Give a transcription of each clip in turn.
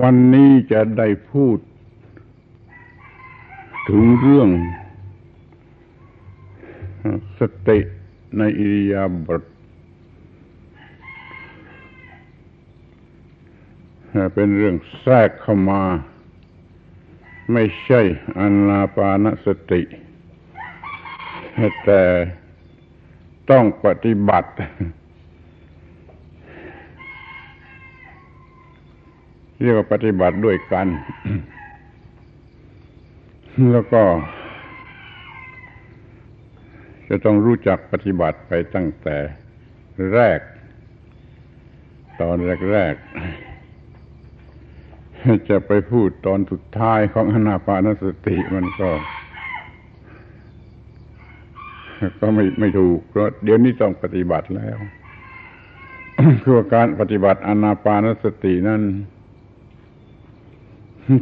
วันนี้จะได้พูด ถึงเรื่อง สติในอิริยาบถเป็นเรื่องแทรกเข้ามา ไม่ใช่อนาปานสติ แต่ต้องปฏิบัติ เรียกว่าปฏิบัติด้วยกัน แล้วก็ จะต้องรู้จักปฏิบัติไปตั้งแต่แรก ตอนแรกๆจะไปพูดตอนสุดท้ายของอนาปานสติมันก็ ก็ไม่ไม่ถูกเพราะเดี๋ยวนี้ต้องปฏิบัติแล้วคือการปฏิบัติอนาปานสตินั้น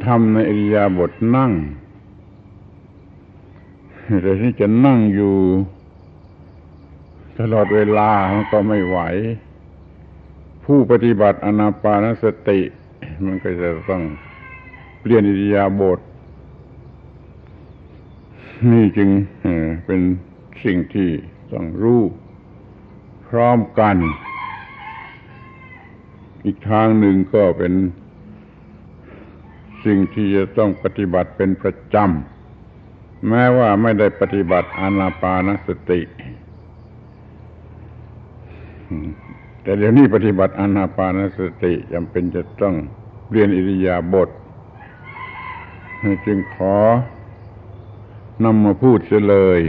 ทำในอริยาบทนั่ง แต่ที่จะนั่งอยู่ ตลอดเวลาก็ไม่ไหว ผู้ปฏิบัติอนาปานสติ มันก็จะต้องเปลี่ยนอิริยาบถนี่จึงเป็นสิ่งที่ต้องรู้พร้อมกัน อีกทางหนึ่งก็เป็น สิ่งที่จะต้องปฏิบัติเป็นประจำแม้ว่าไม่ได้ปฏิบัติอานาปานสติ แต่เดี๋ยวนี้ปฏิบัติอานาปานสติจำเป็นจะต้องเรียนอิริยาบถจึงขอนำมาพูดเสียเลย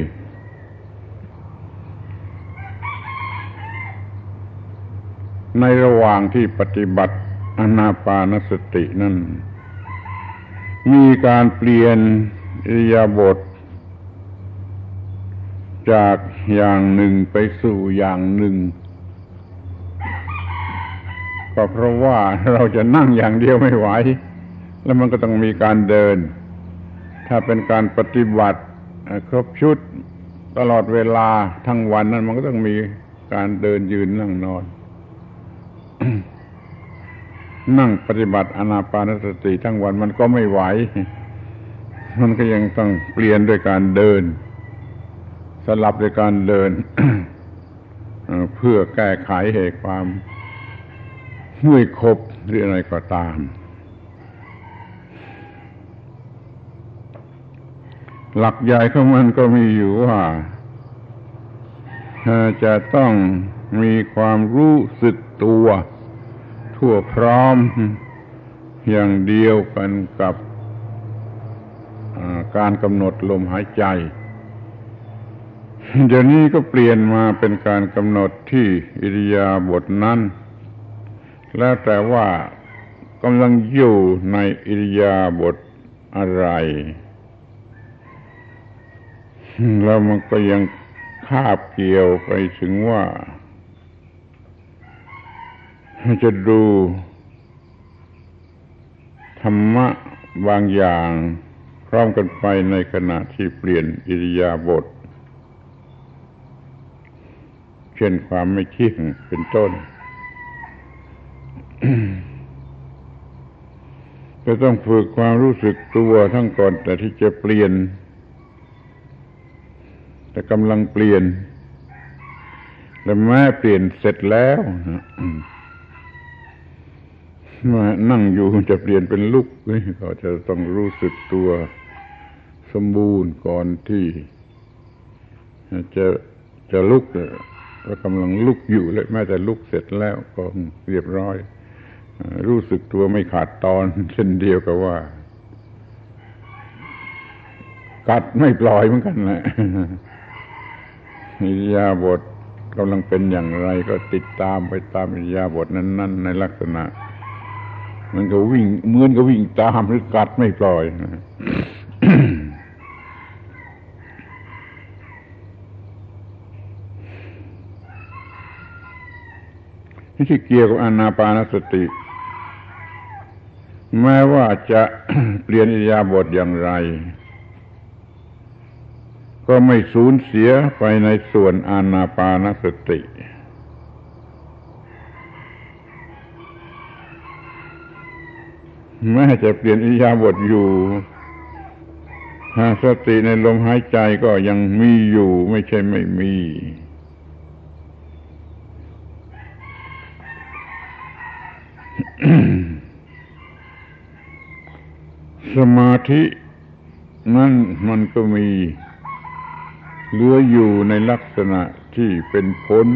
ในระหว่างที่ปฏิบัติอนาปานสตินั้น มีการเปลี่ยนอิยาบถจากอย่างหนึ่งไปสู่อย่างหนึ่งก็เพราะว่าเราจะนั่งอย่างเดียวไม่ไหว แล้วมันก็ต้องมีการเดิน ถ้าเป็นการปฏิบัติครบชุดตลอดเวลาทั้งวันนั้นมันก็ต้องมีการเดินยืนนั่งนอน นั่งปฏิบัติอนาปานสติทั้งวันมันก็ไม่ไหว มันก็ยังต้องเปลี่ยนด้วยการเดิน สลับด้วยการเดินเพื่อแก้ไขเหตุความเมื่อยคบหรืออะไรก็ตาม หลักใหญ่ของมันก็มีอยู่ว่าจะต้องมีความรู้สึกตัว ทั่วพร้อม อย่างเดียวกันกับการกำหนดลมหายใจเดี๋ยวนี้ก็เปลี่ยนมาเป็นการกำหนดที่อิริยาบถนั้น แล้วแต่ว่ากำลังอยู่ในอิริยาบถอะไร แล้วมันก็ยังคาบเกี่ยวไปถึงว่า จะดูธรรมะบางอย่างพร้อมกันไปในขณะที่เปลี่ยนอิริยาบถเช่นความไม่เที่ยงเป็นต้นจะต้องฝึกความรู้สึกตัวทั้งก่อนแต่ที่จะเปลี่ยน แต่กำลังเปลี่ยน และแม้เปลี่ยนเสร็จแล้ว มานั่งอยู่จะเปลี่ยนเป็นลุกก็จะต้องรู้สึกตัวสมบูรณ์ก่อนที่ จะจะลุกก็กำลังลุกอยู่เลยแม้แต่ลุกเสร็จแล้วก็เรียบร้อย รู้สึกตัวไม่ขาดตอนเช่นเดียวกับว่า กัดไม่ปล่อยเหมือนกันแหละอิยาบทกำลังเป็นอย่างไรก็ติดตามไปตามอิยาบทนั้น ๆ ในลักษณะ มันก็วิ่งเหมือนก็วิ่งตามหรือกัดไม่ปล่อยที่เกี่ยวกับอนาปานสติ แม้ว่าจะเปลี่ยนอิยาบทอย่างไร ก็ไม่สูญเสียไปในส่วนอานาปานสติ แม้จะเปลี่ยนอิยาบทอยู่สติในลมหายใจก็ยังมีอยู่ ไม่ใช่ไม่มี สมาธินั่นมันก็มีเหลืออยู่ในลักษณะที่เป็นผล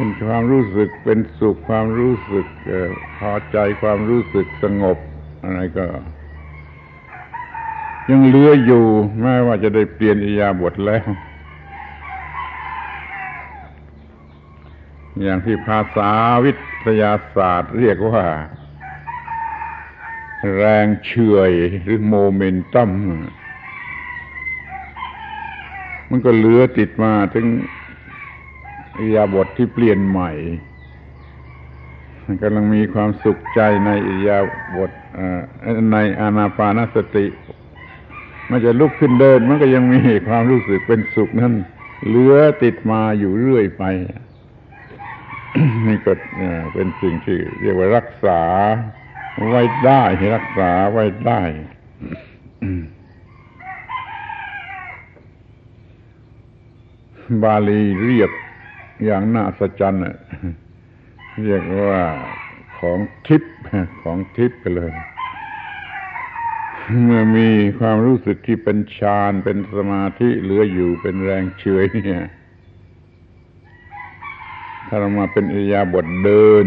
เป็นความรู้สึกเป็นสุขความรู้สึกพอใจความรู้สึกสงบ อะไรก็ ยังเหลืออยู่แม้ว่าจะได้เปลี่ยนอิยาบทแล้ว อย่างที่ภาษาวิทยาศาสตร์เรียกว่า แรงเฉื่อยหรือโมเมนตัมมันก็เหลือติดมาถึง อิยาบทที่เปลี่ยนใหม่กำลังมีความสุขใจในอิยาบทในอานาปานสติ มันจะลุกขึ้นเดิน มันก็ยังมีความรู้สึกเป็นสุขนั้นเหลือติดมาอยู่เรื่อยไป นี่ก็เป็นสิ่งที่เรียกว่ารักษาไว้ได้รักษาไว้ได้บาลีเรียก อย่างน่าสัจจ์เรียกว่าของทิพย์ของทิพย์ไปเลย เมื่อมีความรู้สึกที่เป็นฌานเป็นสมาธิเหลืออยู่เป็นแรงเฉยเนี่ยถ้าเรามาเป็นอิยาบทเดิน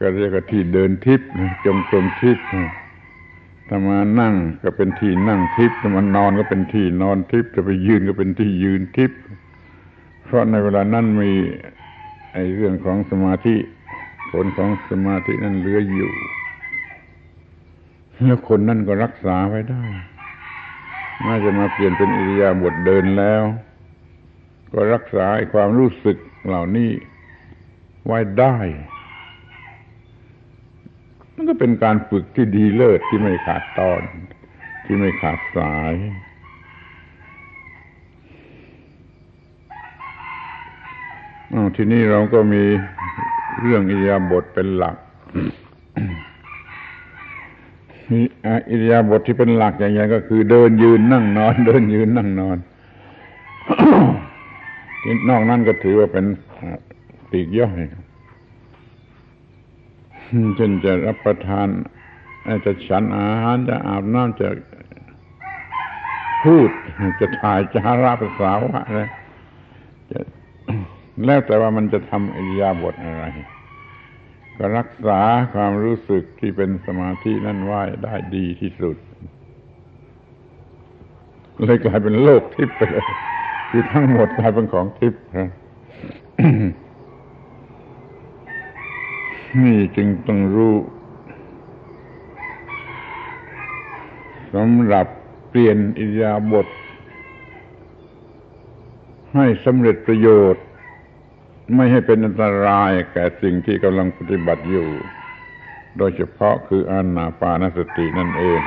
ก็เรียกว่าที่เดินทิพย์จงกรมทิพย์ถ้ามานั่งก็เป็นที่นั่งทิพย์ถ้ามานอนก็เป็นที่นอนทิพย์ถ้าไปยืนก็เป็นที่ยืนทิพย์ เพราะในเวลานั้นมีไอ้เรื่องของสมาธิ ผลของสมาธินั้นเหลืออยู่ แล้วคนนั่นก็รักษาไว้ได้น่าจะมาเปลี่ยนเป็นอิริยาบถเดินแล้ว ก็รักษาความรู้สึกเหล่านี้ไว้ได้ มันก็เป็นการฝึกที่ดีเลิศที่ไม่ขาดตอน ที่ไม่ขาดสาย ทีนี้เราก็มีเรื่องอิยาบทเป็นหลักมีอิยาบทที่เป็นหลักอย่างไรก็คือเดินยืนนั่งนอน เดินยืนนั่งนอนนอกนั้นก็ถือว่าเป็นปีกย่อยเช่นจะรับประทานจะฉันอาหารจะอาบน้ำจะพูด จะถ่ายจะราภาษาวะอะไรจะ แล้วแต่ว่ามันจะทำอิริยาบถอะไร ก็รักษาความรู้สึกที่เป็นสมาธินั่นไว้ได้ดีที่สุดเลยกลายเป็นโลกทิพย์ไปเลยคือทั้งหมดกลายเป็นของทิพย์นี่จึงต้องรู้สำหรับเปลี่ยนอิยาบท ให้สำเร็จประโยชน์ ไม่ให้เป็นอันตรายแก่สิ่งที่กำลังปฏิบัติอยู่ โดยเฉพาะคืออานาปานสตินั่นเอง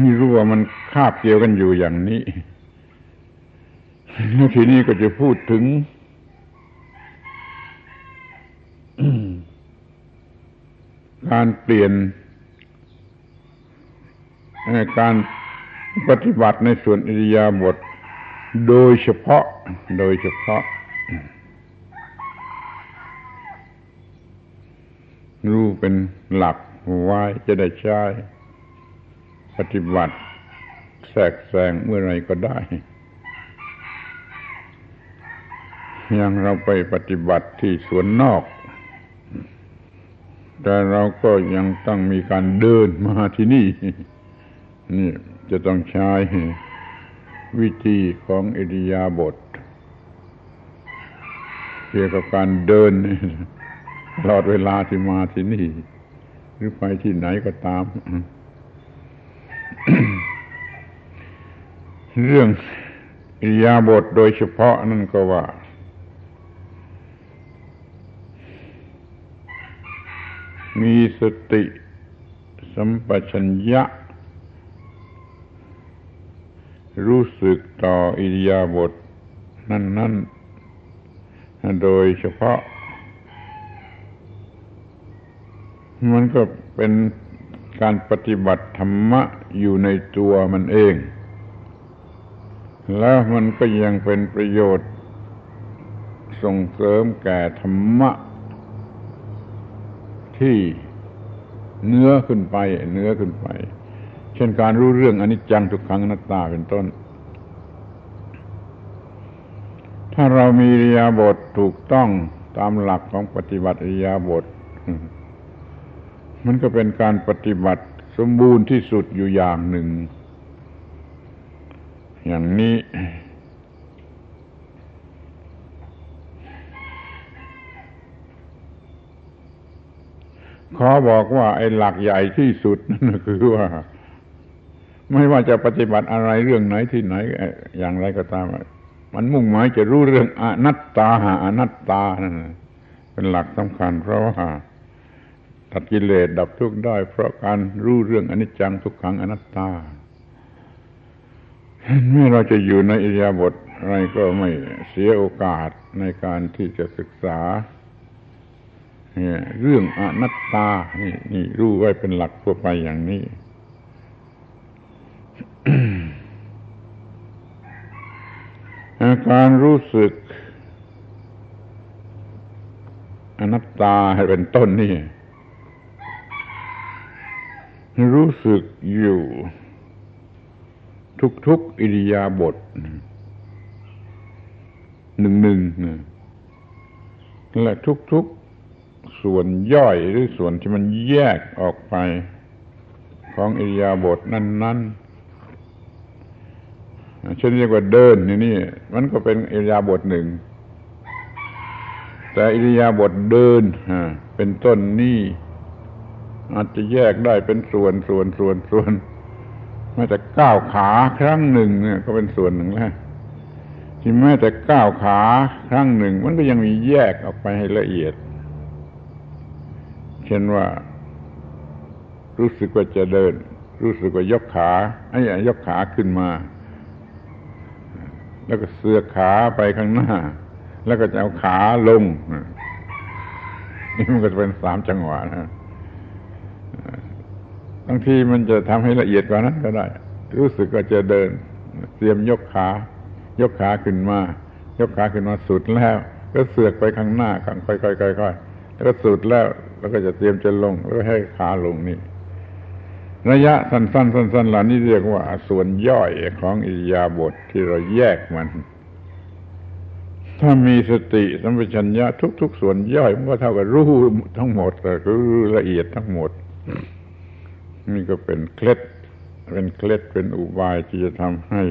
นี่รู้ว่ามันคาบเกี่ยวกันอยู่อย่างนี้แล้วทีนี้ก็จะพูดถึงการเปลี่ยนการ ปฏิบัติในส่วนอิริยาบถโดยเฉพาะ โดยเฉพาะ รู้เป็นหลักไว้จะได้ใช้ปฏิบัติแทรกแซงเมื่อไรก็ได้ อย่างเราไปปฏิบัติที่สวนนอก แต่เราก็ยังต้องมีการเดินมาที่นี่ นี่ จะต้องใช้วิธีของอิริยาบถเกี่ยวกับการเดินตลอดเวลาที่มาที่นี่ หรือไปที่ไหนก็ตาม เรื่องอิริยาบถโดยเฉพาะนั่นก็ว่ามีสติสัมปชัญญะ รู้สึกต่ออิริยาบถนั่น ๆ โดยเฉพาะ มันก็เป็นการปฏิบัติธรรมะอยู่ในตัวมันเอง แล้วมันก็ยังเป็นประโยชน์ ส่งเสริมแก่ธรรมะ ที่เนื้อขึ้นไปเนื้อขึ้นไป เช่นการรู้เรื่องอนิจจังทุกขังนัตตาเป็นต้น ถ้าเรามีริยาบทถูกต้องตามหลักของปฏิบัติริยาบท มันก็เป็นการปฏิบัติสมบูรณ์ที่สุดอยู่อย่างหนึ่ง อย่างนี้ขอบอกว่าไอ้หลักใหญ่ที่สุดนั่นคือว่า ไม่ว่าจะปฏิบัติอะไรเรื่องไหนที่ไหน อย่างไรก็ตาม มันมุ่งหมายจะรู้เรื่องอนัตตาหาอนัตตานั่นเป็นหลักสำคัญ เพราะว่าตัดกิเลสดับทุกข์ได้ เพราะการรู้เรื่องอนิจจังทุกขังอนัตตาเมื่อเราจะอยู่ในอิริยาบถอะไรก็ไม่เสียโอกาสในการที่จะศึกษาเรื่องอนัตตานี่นี่รู้ไว้เป็นหลักทั่วไปอย่างนี้ การรู้สึกอนัตตาให้เป็นต้นนี่ รู้สึกอยู่ ทุกๆอิริยาบถหนึ่งหนึ่งและทุกๆส่วนย่อยหรือส่วนที่มันแยกออกไป ของอิริยาบถนั้น ๆ เช่นเรียกว่าเดินนี่นี่มันก็เป็นอิริยาบถหนึ่ง แต่อิริยาบถเดินเป็นต้นนี่อาจจะแยกได้เป็นส่วนส่วนส่วนส่วนแม้แต่ก้าวขาครั้งหนึ่งเนี่ย ก็เป็นส่วนหนึ่งแล้วที่แม้แต่ก้าวขาครั้งหนึ่ง มันก็ยังมีแยกออกไปให้ละเอียด เช่นว่า รู้สึกว่าจะเดิน รู้สึกว่ายกขาไอ้ยกขาขึ้นมา แล้วก็เสือขาไปข้างหน้า แล้วก็จะเอาขาลงนี่มันก็จะเป็นสามจังหวะนะบางทีมันจะทำให้ละเอียดกว่านั้นก็ได้ รู้สึกว่าจะเดิน เตรียมยกขา ยกขาขึ้นมา ยกขาขึ้นมาสุดแล้ว ก็เสือกไปข้างหน้าข้างค่อยๆๆแล้วก็สุดแล้ว แล้วก็จะเตรียมจะลง แล้วให้ขาลงนี่ ระยะสั้นๆสั้นๆเหล่านี้เรียกว่าส่วนย่อยของอิยาบทที่เราแยกมัน ถ้ามีสติสัมปชัญญะทุก ๆ ส่วนย่อยมันก็เท่ากับรู้ทั้งหมดคือรู้ละเอียดทั้งหมด นี่ก็เป็นเคล็ด เป็นเคล็ดเป็นอุบายที่จะทำให้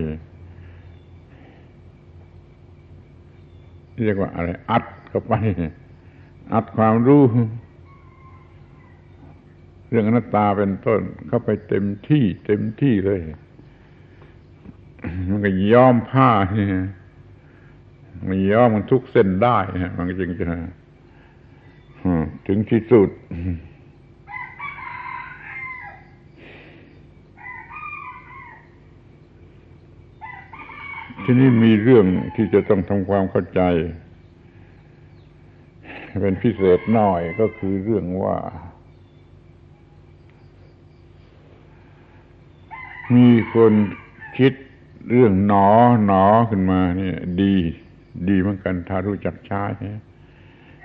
เรียกว่าอะไร อัดเข้าไป อัดความรู้ เรื่องอนัตตาเป็นต้นเข้าไปเต็มที่ เต็มที่เลย มันก็ย้อมผ้าเนี่ยมันย้อมมันทุกเส้นได้มันก็จึงจะถึงที่สุดที่นี้มีเรื่องที่จะต้องทำความเข้าใจ เป็นพิเศษหน่อยก็คือเรื่องว่า มีคนคิดเรื่องหนอหนอขึ้นมาเนี่ย ดี ดีเหมือนกัน ถ้ารู้จักใช้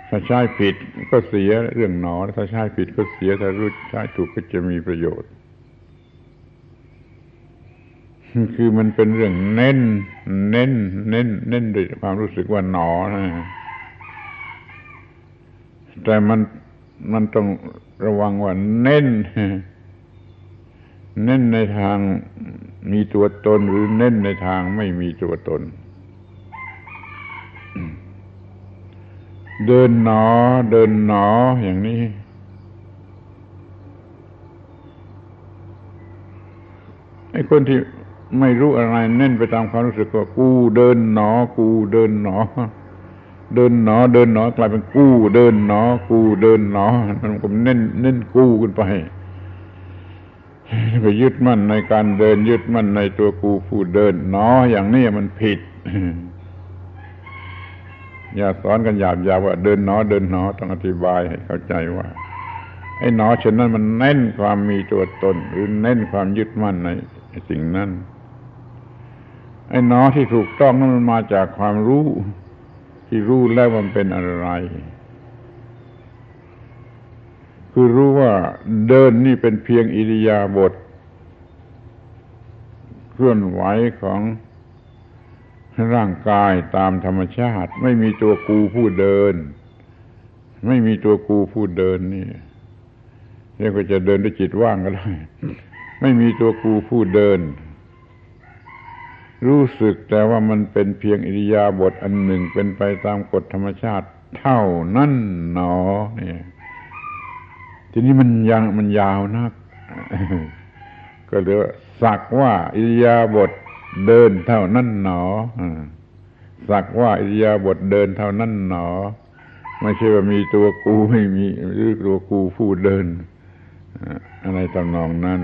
ถ้าใช้ผิดก็เสียเรื่องหนอ ถ้าใช้ผิดก็เสีย ถ้ารู้ใช้ถูกก็จะมีประโยชน์ คือมันเป็นเรื่องเน้น เน้น เน้น เน้นด้วยความรู้สึกว่าหนอนะแต่มันมันต้องระวังว่าเน้น เน้นในทางมีตัวตนหรือเน้นในทางไม่มีตัวตน เดินหนอ เดินหนออย่างนี้ ไอ้คนที่ไม่รู้อะไรเน้นไปตามความรู้สึกว่ากูเดินหนอ กูเดินหนอ เดินหนอ เดินหนอกลายเป็นกูเดินหนอ กูเดินหนอ มันก็เน้นเน้นกูขึ้นไป ไปยึดมั่นในการเดิน ยึดมั่นในตัวกูผู้เดินหนออย่างนี้มันผิด อย่าสอนกันหยาบยาว่าเดินหนอเดินหนอต้องอธิบายให้เข้าใจว่า ไอ้หนอเช่นนั้นมันเน้นความมีตัวตน หรือเน้นความยึดมั่นในสิ่งนั้นไอ้หนอที่ถูกต้องนั้นมันมาจากความรู้ ที่รู้แล้วมันเป็นอะไร คือรู้ว่าเดินนี่เป็นเพียงอิริยาบถเคลื่อนไหวของร่างกายตามธรรมชาติ ไม่มีตัวกูผู้เดิน ไม่มีตัวกูผู้เดินนี่เรียกว่าจะเดินด้วยจิตว่างก็ได้ ไม่มีตัวกูผู้เดิน รู้สึกแต่ว่ามันเป็นเพียงอิริยาบถอันหนึ่งเป็นไปตามกฎธรรมชาติ เท่านั้นหนอเนี่ย ทีนี้มันยังมันยาวนัก ก็เรียกว่าสักว่าอิยาบถเดินเท่านั้นหนอสักว่าอิยาบถเดินเท่านั้นหนอ ไม่ใช่ว่ามีตัวกูไม่มีหรือตัวกูผู้เดินอะไรตำนองนั้น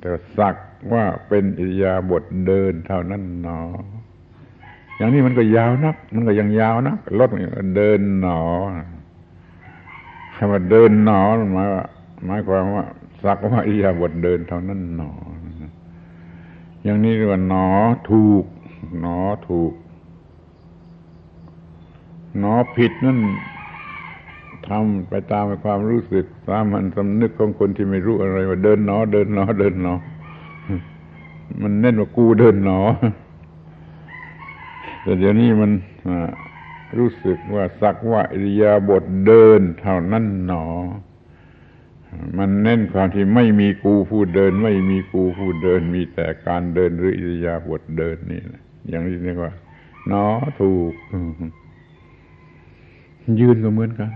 แต่สักว่าเป็นอิยาบถเดินเท่านั้นหนอ อย่างนี้มันก็ยาวนัก มันก็ยังยาวนักรถเดินหนอ คำว่าเดินหนอหมายว่าหมายความว่า สักว่าอิยาบทเดินเท่านั้นหนอ อย่างนี้เรียกว่าหนอถูก หนอถูก หนอผิดนั่นทำไปตามความรู้สึกตามมันสำนึกของคนที่ไม่รู้อะไรว่าเดินหนอ เดินหนอ เดินหนอ มันเน้นว่ากูเดินหนอ แต่เดี๋ยวนี้มัน รู้สึกว่าสักว่าอิริยาบถเดินเท่านั้นหนอ มันเน้นความที่ไม่มีกูผู้เดิน ไม่มีกูผู้เดิน มีแต่การเดินหรืออิริยาบถเดินนี่อย่างนี้เรียกว่าหนอถูก ยืนก็เหมือนกัน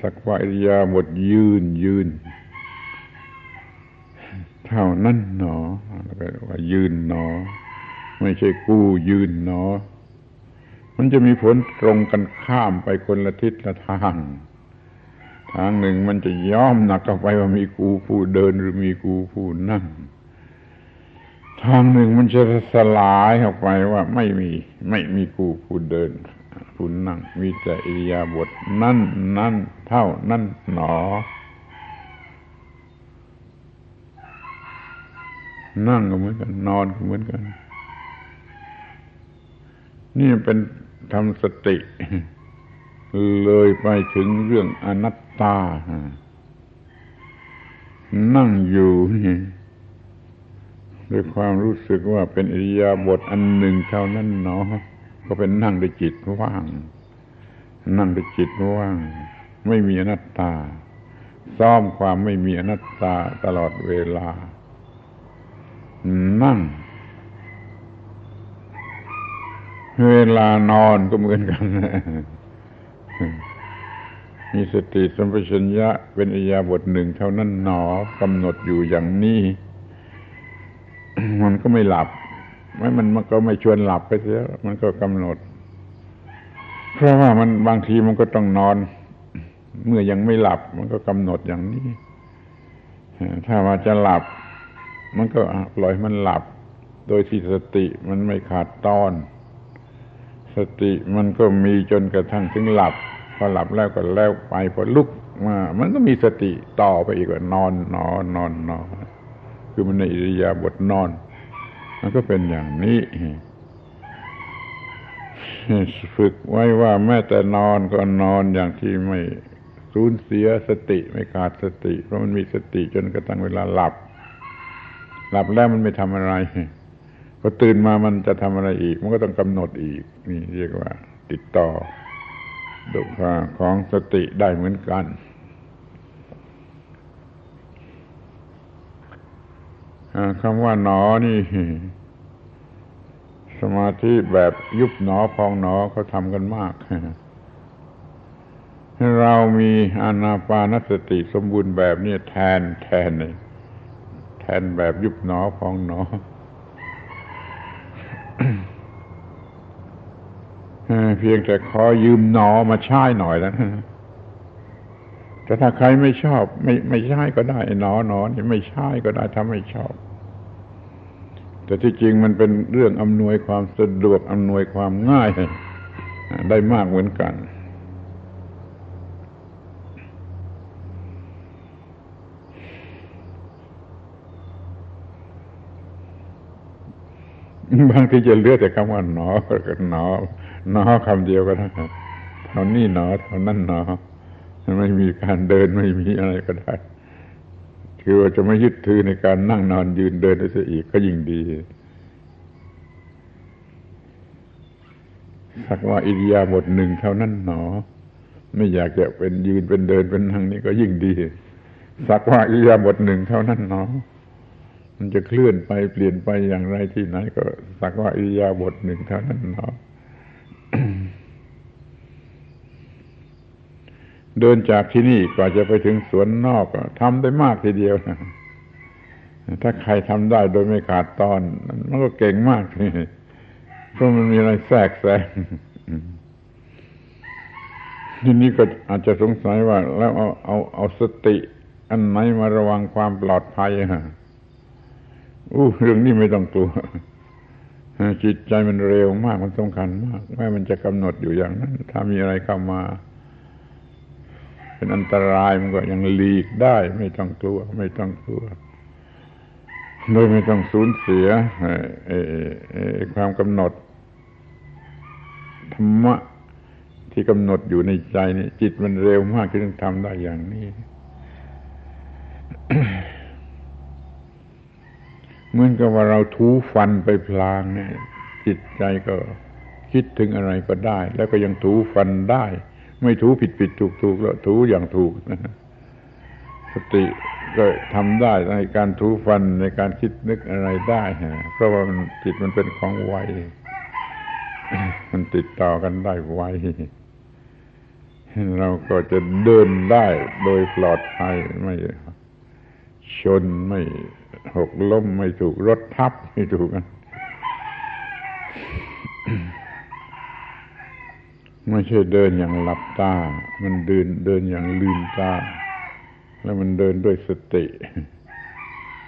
สักว่าอิริยาบถยืนยืน เท่านั้นหนอแล้วก็ว่ายืนหนอ ไม่ใช่กูยืนหนอ มันจะมีผลตรงกันข้ามไปคนละทิศละทาง ทางหนึ่งมันจะย้อมหนักเข้าไปว่ามีกูผู้เดินหรือมีกูผู้นั่ง ทางหนึ่งมันจะสลายออกไปว่าไม่มีไม่มีกูผู้เดินผู้นั่งมีแต่อิริยาบถนั่นนั่นเท่านั่นหนอ นั่งก็เหมือนกัน นอนก็เหมือนกัน นี่เป็น ทำสติ เลยไปถึงเรื่องอนัตตา นั่งอยู่นี่ด้วยความรู้สึกว่าเป็นอิริยาบถอันหนึ่งเท่านั้นเนาะก็เป็นนั่งด้วยจิตว่าง นั่งด้วยจิตว่าง ไม่มีอนัตตาซ้อมความไม่มีอนัตตาตลอดเวลา นั่ง เวลานอนก็เหมือนกัน มีสติสัมปชัญญะเป็นอิยาบทหนึ่งเท่านั้นหนอกำหนดอยู่อย่างนี้ มันก็ไม่หลับไม่มันมันก็ไม่ชวนหลับไปเสียมันก็กำหนด เพราะว่ามันบางทีมันก็ต้องนอน เมื่อยังไม่หลับ มันก็กำหนดอย่างนี้ ถ้าว่าจะหลับ มันก็ปล่อยมันหลับ โดยที่สติมันไม่ขาดตอน สติมันก็มีจนกระทั่งถึงหลับ พอหลับแล้วก็แล้วไปพอลุกมามันก็มีสติต่อไปอีกว่านอนนอนนอนนอนคือมันในอิริยาบถนอน มันก็เป็นอย่างนี้ฝึกไว้ว่าแม้แต่นอนก็นอนอย่างที่ไม่สูญเสียสติไม่ขาดสติ เพราะมันมีสติจนกระทั่งเวลาหลับ หลับแล้วมันไม่ทำอะไรพอตื่นมามันจะทำอะไรอีก มันก็ต้องกำหนดอีก นี่เรียกว่า ติดต่อดุขของสติได้เหมือนกัน คำว่าหนอนี่ สมาธิแบบยุบหนอพองหนอเขาทำกันมากเรามีอานาปานสติสมบูรณ์แบบนี้แทนแทนเลยแทนแบบยุบหนอพองหนอ เพียงแต่ขอยืมหนอมาใช้หน่อยแล้วแต่ถ้าใครไม่ชอบ ไม่ไม่ใช่ก็ได้หนอหนอนี่ไม่ใช่ก็ได้ถ้าไม่ชอบ แต่ที่จริงมันเป็นเรื่องอำนวยความสะดวกอำนวยความง่าย ได้มากเหมือนกันบางทีจะเลือกแต่คำว่าหนอก็หนอ หนอคำเดียวก็ได้เท่านี้หนอเท่านั้นหนอไม่มีการเดินไม่มีอะไรก็ได้คือว่าจะไม่ยึดถือในการนั่งนอนยืนเดินได้อีกก็ยิ่งดีสักว่าอิริยาบถหนึ่งเท่านั้นหนอ ไม่อยากจะเป็นยืนเป็นเดินเป็นนั่งนี่ก็ยิ่งดี สักว่าอิริยาบถหนึ่งเท่านั้นหนอ มันจะเคลื่อนไปเปลี่ยนไปอย่างไรที่ไหนก็ สักว่าอิริยาบถหนึ่งเท่านั้นเนาะ เดินจากที่นี่กว่าจะไปถึงสวนนอกทำได้มากทีเดียวนะถ้าใครทำได้โดยไม่ขาดตอน มันก็เก่งมากทีเพราะมันมีอะไรแทรกแซงทีนี้ก็อาจจะสงสัยว่า แล้วเอาเอาเอาสติ อันไหนมาระวังความปลอดภัยฮะอู้เรื่องนี้ไม่ต้องกลัว จิตใจมันเร็วมากมันสำคัญมากแม้มันจะกำหนดอยู่อย่างนั้น ถ้ามีอะไรเข้ามา เป็นอันตรายมันก็ยังหลีกได้ ไม่ต้องกลัว ไม่ต้องกลัว โดยไม่ต้องสูญเสียความกำหนดธรรมะที่กำหนดอยู่ในใจนี่จิตมันเร็วมากที่ต้องทำได้อย่างนี้ เหมือนกับว่าเราถูฟันไปพลางเนี่ยจิตใจก็คิดถึงอะไรก็ได้ แล้วก็ยังถูฟันได้ ไม่ถูผิดผิดถูกถูกแล้วถูอย่างถูกนะสติก็ทำได้ในการถูฟันในการคิดนึกอะไรได้ฮะเพราะว่ามันจิตมันเป็นของไวมันติดต่อกันได้ไวเราก็จะเดินได้โดยปลอดภัยไม่ชนไม่ หกล้มไม่ถูกรถทับไม่ถูกกันไม่ใช่เดินอย่างหลับตา มันเดินเดินอย่างลืมตา แล้วมันเดินด้วยสติ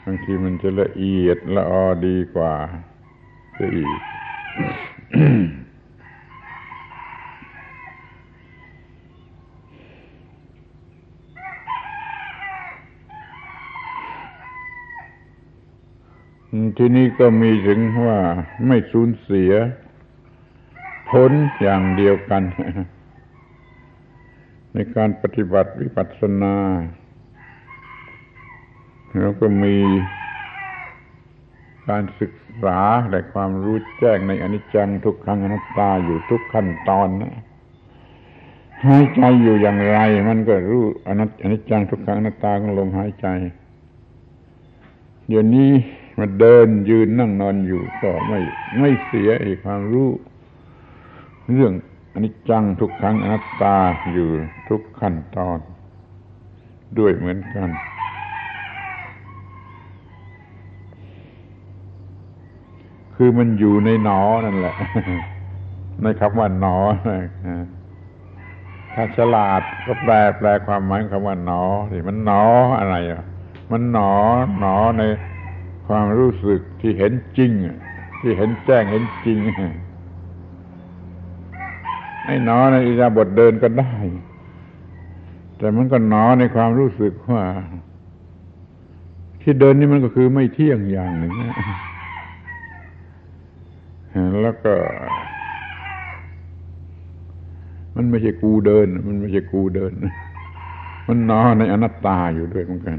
บางทีมันจะละเอียดละออดีกว่าจะอีก ที่นี้ก็มีถึงว่าไม่สูญเสียผลอย่างเดียวกัน ในการปฏิบัติวิปัสสนา แล้วก็มีการศึกษาและความรู้แจ้งในอนิจจังทุกขังอนัตตาอยู่ทุกขั้นตอนนะหายใจอยู่อย่างไร มันก็รู้อนิจจังทุกขังอนัตตาของลมหายใจ เดี๋ยวนี้ มาเดินยืนนั่งนอนอยู่ก็ไม่ไม่เสียไอีกความรู้ เรื่องอนิจจังทุกครั้งอนัตตาอยู่ทุกขั้นตอน ด้วยเหมือนกัน คือมันอยู่ในหนอนั่นแหละ ในคำว่าหนอถ้าฉลาดก็แปลแปลความหมายคำว่าหนอสิมันหนออะไรอะ มันหนอหนอใน ความรู้สึกที่เห็นจริง ที่เห็นแจ้งเห็นจริงให้นอในอิยาบทเดินก็ได้ แต่มันก็นอในความรู้สึกว่า ที่เดินนี่มันก็คือไม่เที่ยงอย่างหนึ่งแล้วก็ มันไม่ใช่กูเดิน มันไม่ใช่กูเดิน มันนอในอนัตตาอยู่ด้วยเหมือนกัน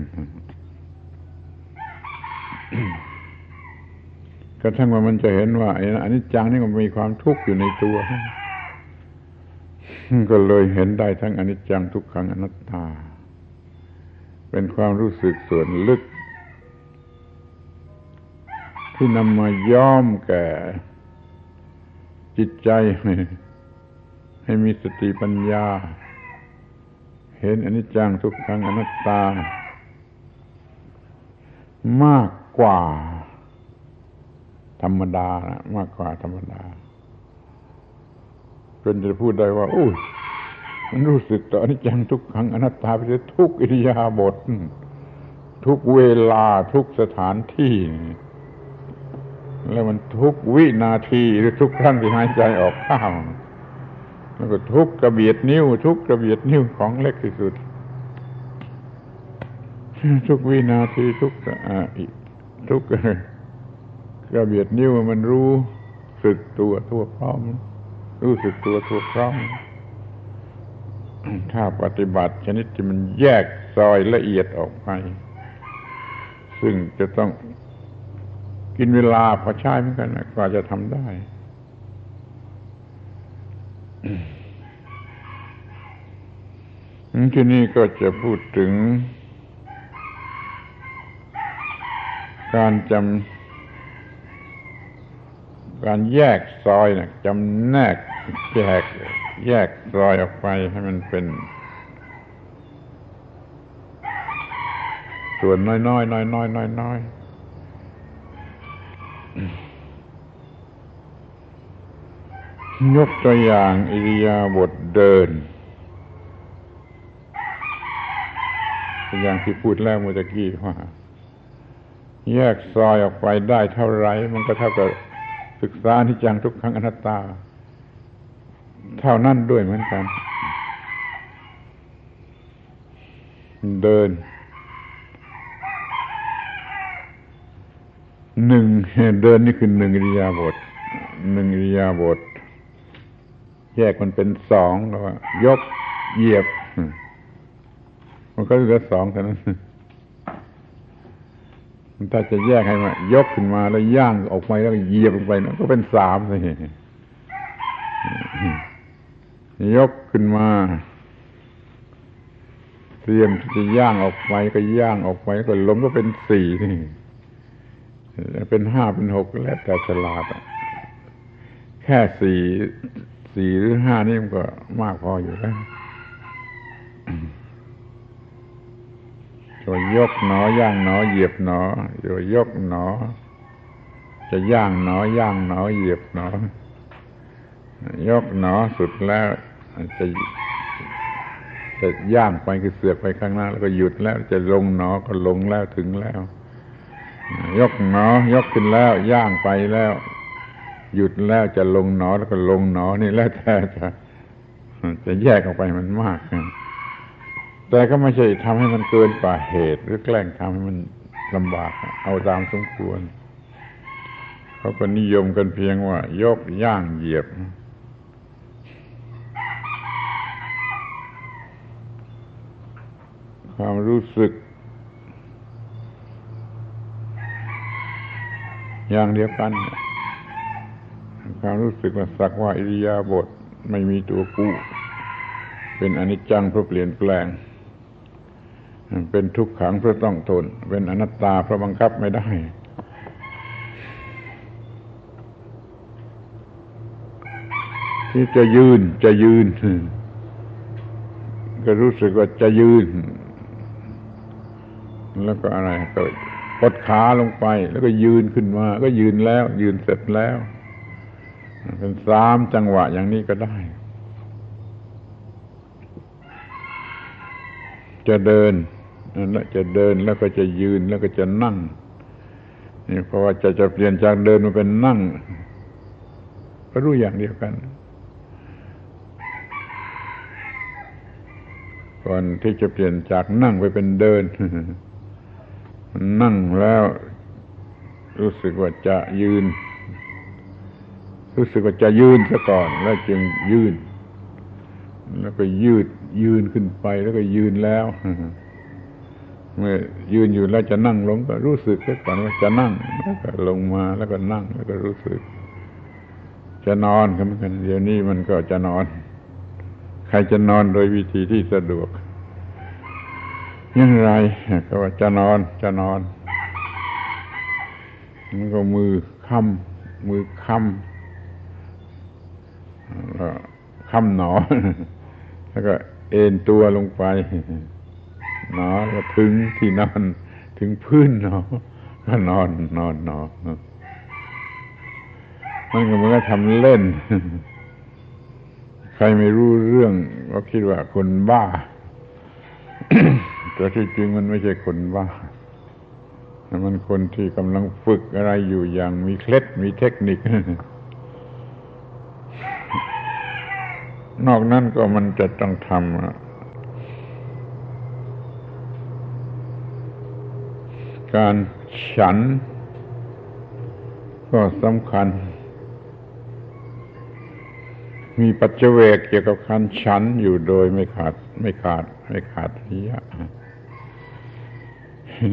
กระทั่งว่ามันจะเห็นว่าอันนี้จังนี่มันมีความทุกข์อยู่ในตัว ก็เลยเห็นได้ทั้งอนิจจังทุกขังอนัตตา เป็นความรู้สึกส่วนลึก ที่นำมาย้อมแก่จิตใจ ให้มีสติปัญญา เห็นอนิจจังทุกขังอนัตตามาก กว่า ธรรมดานะมากกว่าธรรมดาจนจะพูดได้ว่าอุ้ยมันรู้สึกต่อนิจังทุกขังอนัตตาไปทุกอิริยาบถทุกเวลาทุกสถานที่ แล้วมันทุกวินาทีหรือทุกครั้งที่หายใจออกข้าวแล้วก็ทุกกระเบียดนิ้ว ทุกกระเบียดนิ้วของเล็กที่สุด ทุกวินาทีทุก ทุกข์กระเบียดนิ้วมันรู้สึกตัวทั่วพร้อม รู้สึกตัวทั่วพร้อม ถ้าปฏิบัติชนิดที่มันแยกซอยละเอียดออกไป ซึ่งจะต้องกินเวลาพอใช้เหมือนกันกว่าจะทำได้ ที่นี่ก็จะพูดถึง การจำการแยกซอยนะจำแนกแยกแยกซอยออกไปให้มันเป็น ส่วนน้อยๆน้อยๆน้อยน้อยยกตัวอย่างอิริยาบถเดินอย่างที่พูดแล้วเมื่อกี้ว่า แยกซอยออกไปได้เท่าไร มันก็เท่ากับศึกษาอนิจจังทุกครั้งอนัตตา เท่านั้นด้วยเหมือนกัน เดินหนึ่งเดินนี่คือหนึ่งอิริยาบถหนึ่งอิริยาบถแยกมันเป็นสองแล้วยกเหยียบ มันก็เหลือสองเท่านั้น ถ้าจะแยกให้มายกขึ้นมาแล้วย่างออกไปแล้วเหยียบลงไปนั่นก็เป็นสามเลยยกขึ้นมาเตรียมที่จะย่างออกไปก็ย่างออกไปก็ล้มก็เป็นสี่นี่เป็นห้าเป็นหกแล้วแต่ฉลาดแค่สี่สี่หรือห้านี่มันก็มากพออยู่แล้ว จะยกหนอย่างหนอเหยียบหนอจะยกหนอ จะย่างหนอย่างหนอเหยียบหนอยกหนอสุดแล้วจะจะย่างไปคือเสือกไปข้างหน้า แล้วก็หยุดแล้ว จะลงหนอก็ลงแล้วถึงแล้ว ยกหนอยกขึ้นแล้ว ย่างไปแล้ว หยุดแล้วจะลงหนอแล้วก็ลงหนอนี่แล้วแต่จะจะแยกออกไปมันมาก แต่ก็ไม่ใช่ทำให้มันเกินกว่าเหตุ หรือแกล้งทำให้มันลำบาก เอาตามสมควรเขาก็นิยมกันเพียงว่า ยกย่างเหยียบ ความรู้สึก อย่างเดียวกัน ความรู้สึกว่าสักว่าอิริยาบถไม่มีตัวกู้เป็นอนิจจังเพราะเปลี่ยนแปลง เป็นทุกขังเพราะต้องทน เป็นอนัตตาเพราะบังคับไม่ได้ ที่จะยืนจะยืน ก็รู้สึกว่าจะยืน แล้วก็อะไรก็กดขาลงไป แล้วก็ยืนขึ้นมา ก็ยืนแล้ว ยืนเสร็จแล้ว เป็นสามจังหวะอย่างนี้ก็ได้จะเดิน แล้วจะเดินแล้วก็จะยืนแล้วก็จะนั่งนี่เพราะว่าจะจะเปลี่ยนจากเดินมาเป็นนั่ง ก็รู้อย่างเดียวกันก่อนที่จะเปลี่ยนจากนั่งไปเป็นเดิน นั่งแล้วรู้สึกว่าจะยืน รู้สึกว่าจะยืนซะก่อน แล้วจึงยืน แล้วก็ยืดยืนขึ้นไปแล้วก็ยืนแล้ว เมื่อยืนอยู่แล้วจะนั่งลงก็รู้สึกซะก่อนว่าจะนั่งแล้วก็ลงมาแล้วก็นั่งแล้วก็รู้สึก จะนอนก็เหมือนกันเดี๋ยวนี้มันก็จะนอน ใครจะนอนโดยวิธีที่สะดวกยังไรก็ว่าจะนอนจะนอนมันก็มือค้ำมือค้ำค้ำหนอ แล้วก็เอ็นตัวลงไป หนอแล้วถึงที่นอนถึงพื้นหนอก็นอนนอนหนอมันก็มือนกับทำเล่น ใครไม่รู้เรื่องก็คิดว่าคนบ้า แต่ที่จริงมันไม่ใช่คนบ้ามันคนที่กำลังฝึกอะไรอยู่อย่างมีเคล็ดมีเทคนิคนอกนั้นก็มันจะต้องทำ การฉัน ก็สำคัญ มีปัจเจเวกเกี่ยวกับการฉันอยู่โดยไม่ขาดไม่ขาดไม่ขาดระยะ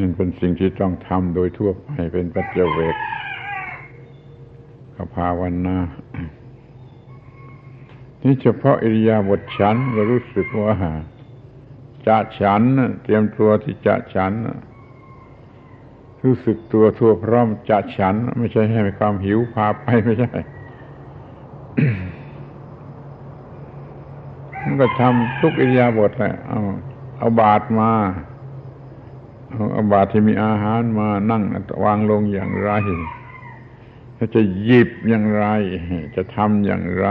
นั่นเป็นสิ่งที่ต้องทำโดยทั่วไปเป็นปัจเจเวกกับภาวนานี่เฉพาะอิริยาบถฉันก็รู้สึกว่าจะฉันเตรียมตัวที่จะฉัน รู้สึกตัวทั่วพร้อมจะฉัน ไม่ใช่ให้ความหิวพาไปไม่ใช่ มันก็ทำทุกอิริยาบถแหละเอาเอาบาทมาเอาเอาบาทที่มีอาหารมานั่งวางลงอย่างไรจะหยิบอย่างไร จะทำอย่างไร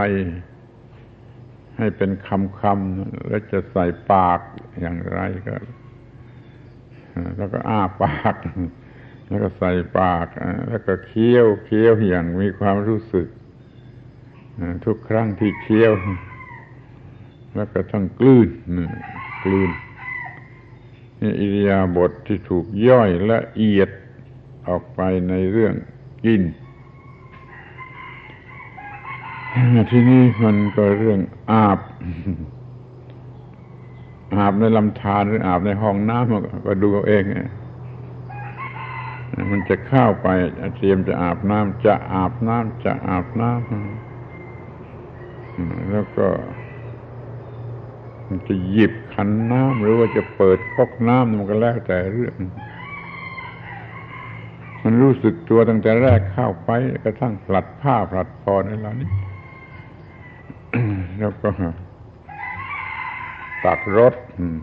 ให้เป็นคำคำแล้วจะใส่ปากอย่างไรก็ แล้วก็อ้าปาก แล้วก็ใส่ปากแล้วก็เคี้ยวเคี้ยวอย่างมีความรู้สึกทุกครั้งที่เคี้ยว แล้วก็ทั้งกลืนกลืนนี่อิริยาบถทที่ถูกย่อยละเอียดออกไปในเรื่องกิน ที่นี่มันก็เรื่องอาบ อาบในลำธารหรืออาบในห้องน้ำก็ดูเอาเอง มันจะเข้าไปเตรียมจะอาบน้ำจะอาบน้ำจะอาบน้ำแล้วก็ มันจะหยิบขันน้ำหรือว่าจะเปิดก๊อกน้ำมันก็แล้วแต่เรื่อง มันรู้สึกตัวตั้งแต่แรกเข้าไปกระทั่งผลัดผ้าผลัดพอในเรานี้แล้วก็ ตักรถ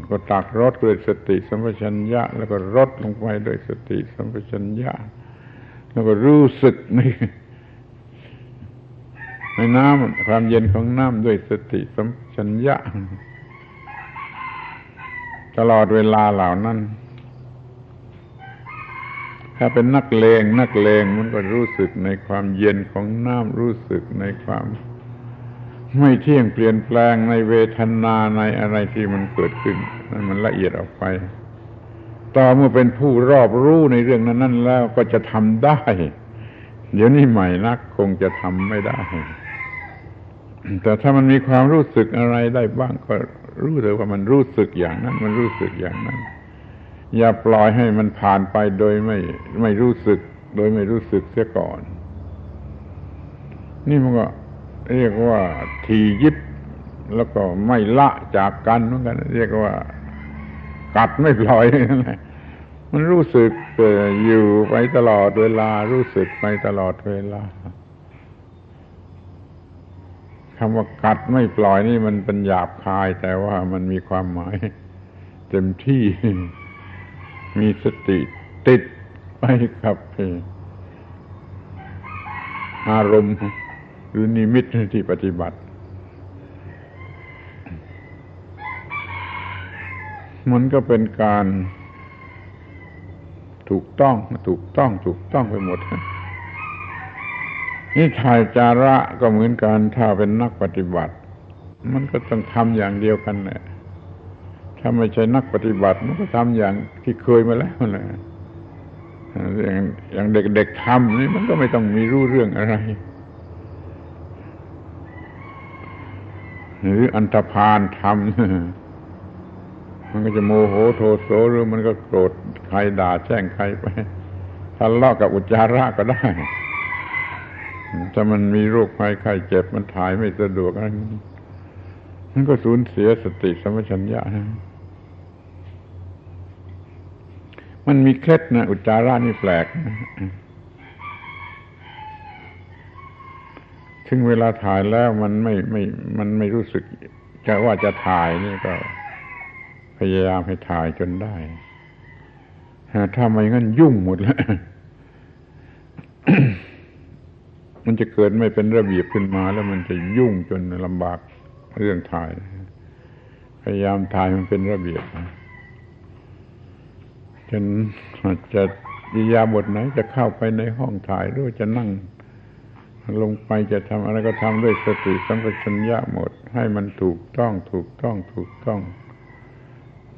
ก็ตักรถด้วยสติสัมปชัญญะ แล้วก็รถลงไปด้วยสติสัมปชัญญะ แล้วก็รู้สึกในในน้ำความเย็นของน้ำด้วยสติสัมปชัญญะ ตลอดเวลาเหล่านั้น ถ้าเป็นนักเลงนักเลงมันก็รู้สึกในความเย็นของน้ำรู้สึกในความ ไม่เที่ยงเปลี่ยนแปลงในเวทนาในอะไรที่มันเกิดขึ้นนั้นมันละเอียดออกไป ต่อเมื่อเป็นผู้รอบรู้ในเรื่องนั้นนั้นแล้วก็จะทำได้ เดี๋ยวนี้ใหม่นักคงจะทำไม่ได้ แต่ถ้ามันมีความรู้สึกอะไรได้บ้างก็รู้เลยว่ามันรู้สึกอย่างนั้น มันรู้สึกอย่างนั้น อย่าปล่อยให้มันผ่านไปโดยไม่ไม่รู้สึก โดยไม่รู้สึกเสียก่อน นี่มันก็ เรียกว่าทียิบแล้วก็ไม่ละจากกันเหมือนกัน เรียกว่า กัดไม่ปล่อยมันรู้สึกอยู่ไปตลอดเวลา รู้สึกไปตลอดเวลาคำว่ากัดไม่ปล่อยนี่มันเป็นหยาบคาย แต่ว่ามันมีความหมายเต็มที่มีสติติดไปกับอารมณ์ หรือนิมิตที่ปฏิบัติ มันก็เป็นการถูกต้องถูกต้องถูกต้องไปหมดนี่ทายจาระก็เหมือนกันถ้าเป็นนักปฏิบัติ มันก็ต้องทำอย่างเดียวกันแหละถ้าไม่ใช่นักปฏิบัติ มันก็ทำอย่างที่เคยมาแล้วแหละอย่างอย่างเด็กๆทำนี่มันก็ไม่ต้องมีรู้เรื่องอะไร หรืออันธพาลทำมันก็จะโมโหโทโสหรือมันก็โกรธใครด่าแช่งใครไปทะเลาะกับอุจจาระก็ได้ถ้ามันมีโรคภัยไข้เจ็บมันถ่ายไม่สะดวกอะไรมันก็สูญเสียสติสมัชัญญานะมันมีเคล็ดนะอุจจาระนี่แปลกนะ ถึงเวลาถ่ายแล้วมันไม่ไม่มันไม่รู้สึกจะว่าจะถ่ายนี่ก็ พยายามให้ถ่ายจนได้ถ้าไม่งั้นยุ่งหมดแล้วมันจะเกิดไม่เป็นระเบียบขึ้นมาแล้วมันจะยุ่งจนลำบากเรื่องถ่าย พยายามถ่ายมันเป็นระเบียบจนจะยิยาบทไหนจะเข้าไปในห้องถ่ายหรือจะนั่ง ลงไปจะทำอะไรก็ทำด้วยสติสัมปชัญญะหมด ให้มันถูกต้องถูกต้องถูกต้อง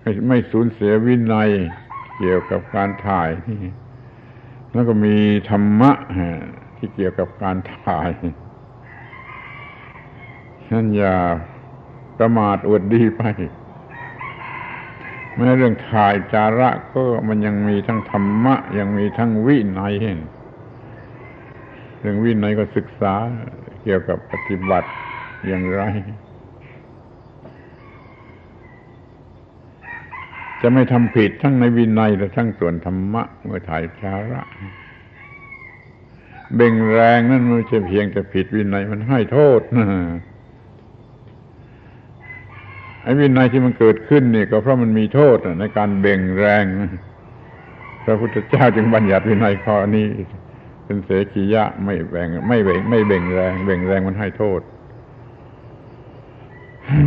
ให้ไม่สูญเสียวินัยเกี่ยวกับการถ่าย แล้วก็มีธรรมะที่เกี่ยวกับการถ่ายนั่นอย่าประมาทอวดดีไปแม้เรื่องถ่ายจาระก็มันยังมีทั้งธรรมะ ยังมีทั้งวินัยเห็น เรื่องวินัยก็ศึกษาเกี่ยวกับปฏิบัติอย่างไร จะไม่ทำผิดทั้งในวินัยและทั้งส่วนธรรมะเมื่อถ่ายจาระเบ่งแรงนั่นไมันจะเพียงแต่ผิดวินัยมันให้โทษนะไอ้วินัยที่มันเกิดขึ้นนี่ก็เพราะมันมีโทษในการเบ่งแรง พระพุทธเจ้าจึงบัญญัติวินัยข้อนี้ เป็นเสกียะไม่แบ่งไม่เบ่งไม่เบ่งแรงเบ่งแรงมันให้โทษ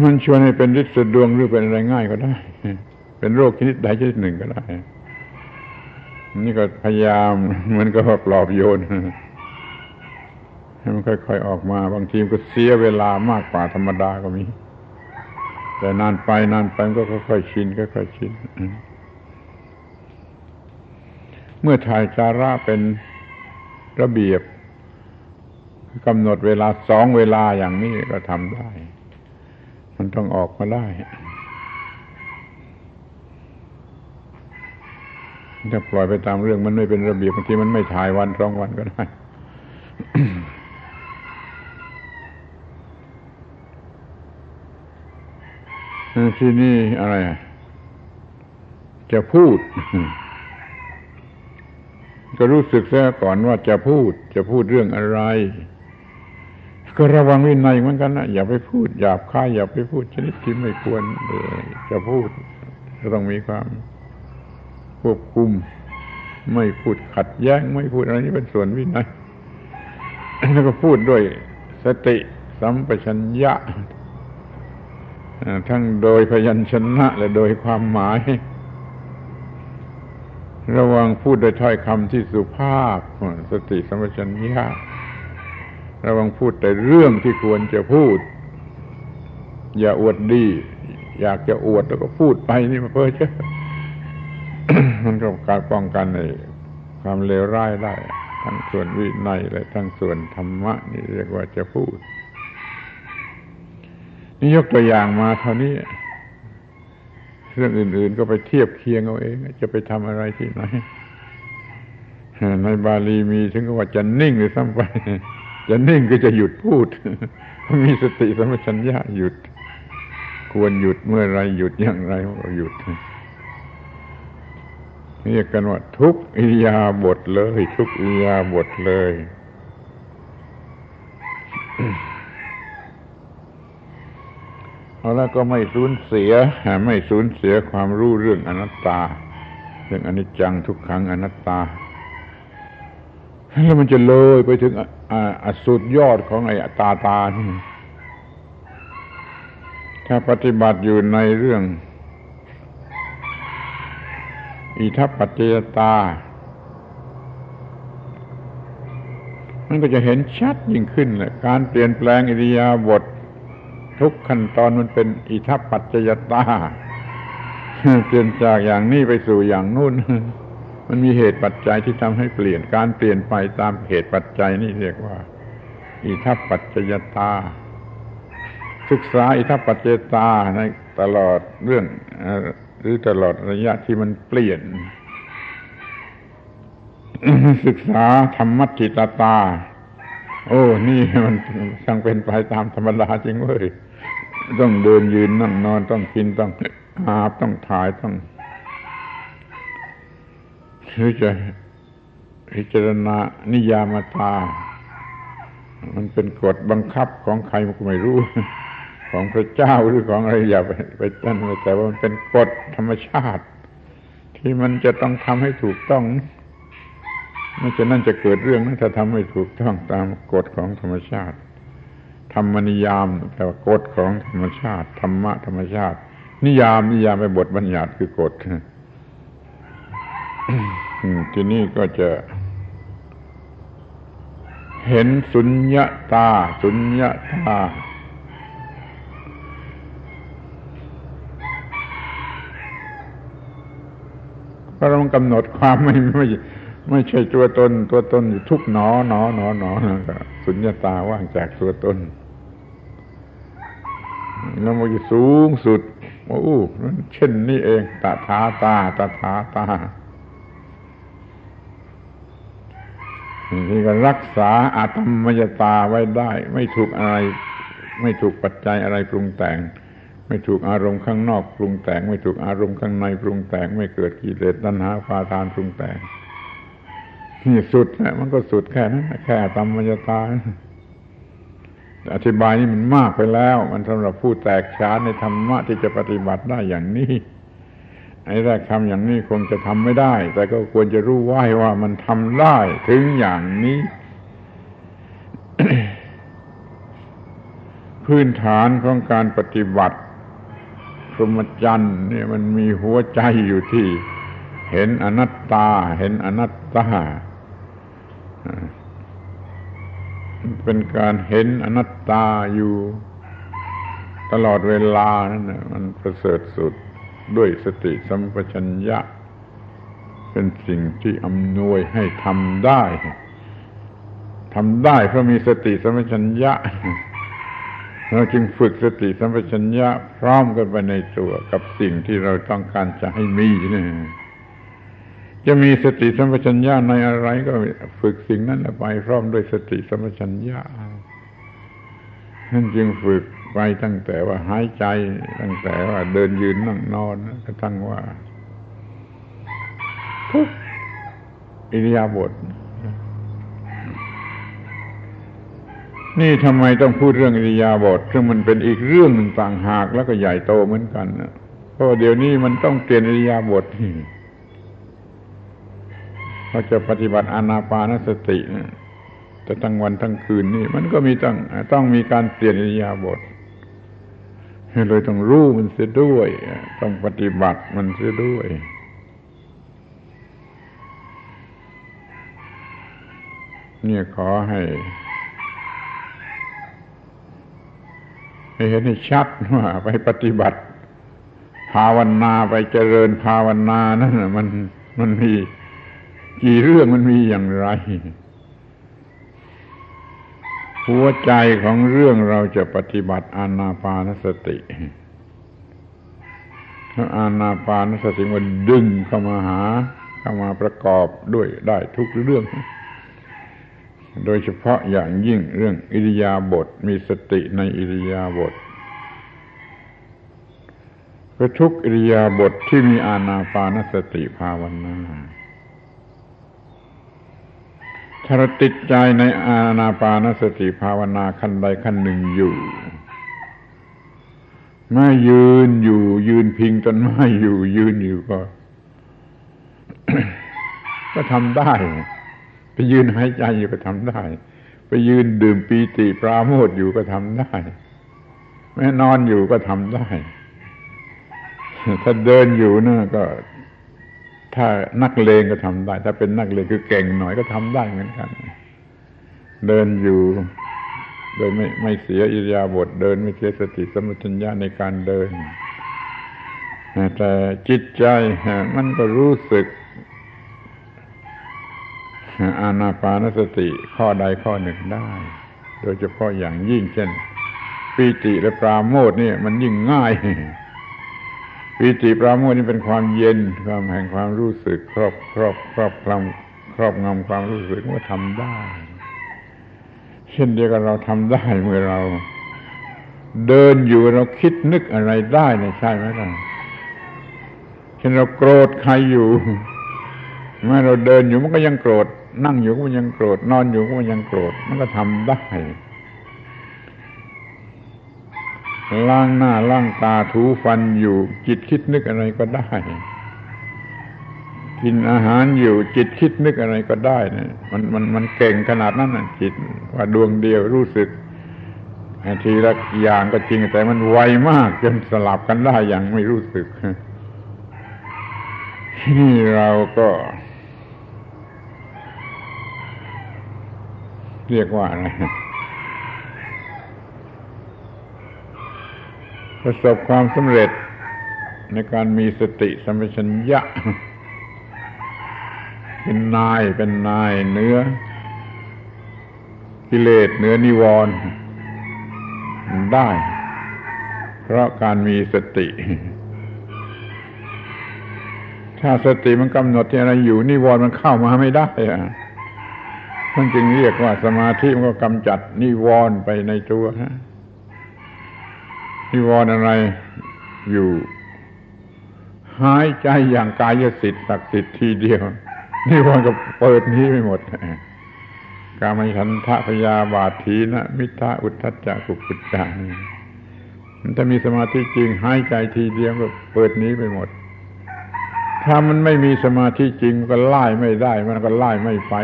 มันชวนให้เป็นฤทธิ์สดวงหรือเป็นอะไรง่ายก็ได้ เป็นโรคชนิดใดชนิดหนึ่งก็ได้ นี่ก็พยายามมือนกับปลอบโยนให้มันค่อยๆออกมา บางทีก็เสียเวลามากกว่าธรรมดาก็มี แต่นานไปนานไปมันก็ค่อยๆชินค่อยๆชินเมื่อถ่ายจาระเป็น ระเบียบกำหนดเวลาสองเวลาอย่างนี้ก็ทำได้ มันต้องออกมาได้ถ้าปล่อยไปตามเรื่องมันไม่เป็นระเบียบบางทีมันไม่ถ่ายวันสองวันก็ได้ที่นี่อะไร จะพูด ก็รู้สึกซะก่อนว่าจะพูดจะพูดเรื่องอะไร ก็ระวังวินัยเหมือนกันนะอย่าไปพูดหยาบคายอย่าไปพูดชนิดที่ไม่ควรเลยจะพูดจะต้องมีความควบคุม ไม่พูดขัดแย้ง ไม่พูดอะไรนี่เป็นส่วนวินัยแล้วก็พูดด้วยสติสัมปชัญญะทั้งโดยพยัญชนะและโดยความหมาย ระวังพูดโดยถ้อยคำที่สุภาพ สติสัมปชัญญะระวังพูดแต่เรื่องที่ควรจะพูด อย่าอวดดี อยากจะอวดแล้วก็พูดไปนี่มาเพ้อเจ้ามันก็การป้องกันในความเลวร้ายได้ ทั้งส่วนวินัยและทั้งส่วนธรรมะ นี่เรียกว่าจะพูด นี่ยกตัวอย่างมาเท่านี้ เรื่องอื่น ๆ ก็ไปเทียบเคียงเอาเอง จะไปทำอะไรที่ไหนในบาลีมีถึงกับว่าจะนิ่งหรือซ้ำไป จะนิ่งก็จะหยุดพูด มีสติสมัชัญญะหยุด ควรหยุดเมื่อไรหยุดอย่างไรก็หยุดเรียกกันว่าทุกอิยาบทเลย ทุกอิยาบทเลย แล้วก็ไม่สูญเสียไม่สูญเสียความรู้เรื่องอนัตตา เรื่องอนิจจังทุกขังอนัตตาแล้วมันจะเลยไปถึงอสุดยอดของไอ้ตาตานี่ถ้าปฏิบัติอยู่ในเรื่อง อิทัปปัจจยตา มันก็จะเห็นชัดยิ่งขึ้นเลยการเปลี่ยนแปลงอิริยาบถ ทุกขั้นตอนมันเป็นอิทัปปัจจยตาเปลี่ยนจากอย่างนี้ไปสู่อย่างนู้นมันมีเหตุปัจจัยที่ทำให้เปลี่ยนการเปลี่ยนไปตามเหตุปัจจัยนี่เรียกว่า อิทัปปัจจยตา ศึกษาอิทัปปัจจยตาในตลอดเรื่องหรือตลอดระยะที่มันเปลี่ยน ศึกษาธรรมจิตตา โอ้ นี่มันช่างเป็นไปตามธรรมดาจริงเว้ย ต้องเดินยืนนั่งนอนต้องกินต้องอาบต้องถ่ายต้องหรือจะพิจารณานิยามตา มันเป็นกฎบังคับของใครก็ไม่รู้ ของพระเจ้าหรือของอะไรอย่าไปไปตั้นแต่ว่ามันเป็นกฎธรรมชาติ ที่มันจะต้องทำให้ถูกต้องไม่ฉะนั้นจะเกิดเรื่องนั้นถ้าทำไม่ถูกต้องตามกฎของธรรมชาติ ธรรมนิยามแปลว่ากฎของธรรมชาติ ธรรมะธรรมชาติ นิยามนิยามไปบทบัญญัติคือกฎทีนี้ก็จะเห็นสุญญาตา สุญญาตาเพราะเรากำหนดความไม่ไม่ไม่ใช่ตัวตน ตัวตนอยู่ทุกหนอหนอหนอหนอสุญญาตาว่างจากตัวตน แล้วมันจะสูงสุดโอ้เช่นนี้เองตาถาตาตาถาตาที่ก็รักษาอาตมยตาไว้ได้ ไม่ถูกอะไร ไม่ถูกปัจจัยอะไรปรุงแต่ง ไม่ถูกอารมณ์ข้างนอกปรุงแต่ง ไม่ถูกอารมณ์ข้างในปรุงแต่ง ไม่เกิดกิเลสตัณหาฟาทานปรุงแต่งนี่สุดนะมันก็สุดแค่นั้นแค่ตมยตา อธิบายนี่มันมากไปแล้ว มันสำหรับผู้แตกฉานในธรรมะที่จะปฏิบัติได้อย่างนี้ไอ้แรกทำอย่างนี้คงจะทำไม่ได้ แต่ก็ควรจะรู้ไว้ว่ามันทำได้ถึงอย่างนี้ พื้นฐานของการปฏิบัติพรหมจรรย์เนี่ยมันมีหัวใจอยู่ที่ เห็นอนัตตา เห็นอนัตตา เป็นการเห็นอนัตตาอยู่ตลอดเวลานั่นมันประเสริฐสุดด้วยสติสัมปชัญญะ เป็นสิ่งที่อำนวยให้ทำได้ทำได้เพราะมีสติสัมปชัญญะเราจึงฝึกสติสัมปชัญญะพร้อมกันไปในตัวกับสิ่งที่เราต้องการจะให้มีนี่ จะมีสติสัมปชัญญะในอะไรก็ฝึกสิ่งนั้นไปพร้อมด้วยสติสัมปชัญญะนั่นจึงฝึกไปตั้งแต่ว่าหายใจ ตั้งแต่ว่าเดินยืนนั่งนอนกระทั่งว่าทุกอิริยาบถนี่ทำไมต้องพูดเรื่องอิริยาบถซึ่งมันเป็นอีกเรื่องหนึ่งต่างหากแล้วก็ใหญ่โตเหมือนกันนะเพราะเดี๋ยวนี้มันต้องเปลี่ยนอิริยาบถ เขาจะปฏิบัติอานาปานสตินะทั้งวันทั้งคืนนี่มันก็มีต้องต้องมีการเปลี่ยนอิยาบถเลยต้องรู้มันเสียด้วย ต้องปฏิบัติมันเสียด้วยเนี่ยขอให้ให้เห็นให้ชัดว่าไปปฏิบัติ ภาวนาไปเจริญภาวนานั่นมันมันมี กี่เรื่องมันมีอย่างไร หัวใจของเรื่องเราจะปฏิบัติอานาปานสติอานาปานสติมันดึงเข้ามาหา เข้ามาประกอบด้วยได้ทุกเรื่อง โดยเฉพาะอย่างยิ่งเรื่องอิริยาบถมีสติในอิริยาบถก็ทุกอิริยาบถทที่มีอานาปานสติภาวนา ถ้าเราติดใจในอาณาปานสติภาวนาขั้นใดขั้นหนึ่งอยู่เมื่อยืนอยู่ ยืนพิงต้นไม้อยู่ ยืนอยู่ก็ ก็ทำได้ ไปยืนหายใจอยู่ก็ทำได้ ไปยืนดื่มปีติปราโมทอยู่ก็ทำได้แม้นอนอยู่ก็ทำได้ ถ้าเดินอยู่นั่นก็ ถ้านักเลงก็ทำได้ ถ้าเป็นนักเลงคือเก่งหน่อยก็ทำได้เหมือนกัน เดินอยู่ โดยไม่ไม่เสียอิริยาบถเดินไม่เสียสติสมัชัญญาในการเดิน แต่จิตใจมันก็รู้สึกอานาปานสติข้อใดข้อหนึ่งได้ โดยเฉพาะอย่างยิ่งเช่น ปีติและปราโมทนี่มันยิ่งง่าย ปีติปราโมทนี่เป็นความเย็นความแห่งความรู้สึก ครอบครอบครอบคลำครอบงำความรู้สึกว่าทำได้ เช่นเดียวกันเราทำได้เมื่อเรา เดินอยู่เราคิดนึกอะไรได้เนี่ยใช่ไหมล่ะเช่นเราโกรธใครอยู่เมื่อเราเดินอยู่มันก็ยังโกรธ นั่งอยู่ก็มันยังโกรธ นอนอยู่ก็มันยังโกรธ มันก็ทำได้ ล้างหน้าล้างตาถูฟันอยู่ จิตคิดนึกอะไรก็ได้ กินอาหารอยู่ จิตคิดนึกอะไรก็ได้นะมันมันมันเก่งขนาดนั้นนะจิตว่าดวงเดียวรู้สึกทีละอย่างก็จริง แต่มันไวมากจนสลับกันได้อย่างไม่รู้สึกนี่เราก็เรียกว่าอะไร ประสบความสำเร็จในการมีสติสัมปชัญญะ เป็นนายเป็นนายเนื้อกิเลสเนื้อนิวรณ์ได้ เพราะการมีสติ ถ้าสติมันกำหนดที่อะไรอยู่นิวรณ์มันเข้ามาไม่ได้อะมันจึงเรียกว่าสมาธิมันก็กำจัดนิวรณ์ไปในตัวฮะ นิวรณ์อะไรอยู่ หายใจอย่างกายสิทธิ์ศักดิ์สิทธิ์ทีเดียว นิวรณ์ก็เปิดนี้ไปหมดกามฉันทะพยาบาทีนะมิทะอุทธัจจะกุกุจจานี่มันถ้ามีสมาธิจริงหายใจทีเดียวก็เปิดนี้ไปหมด ถ้ามันไม่มีสมาธิจริงก็ไล่ไม่ได้ มันก็ไล่ไม่ไป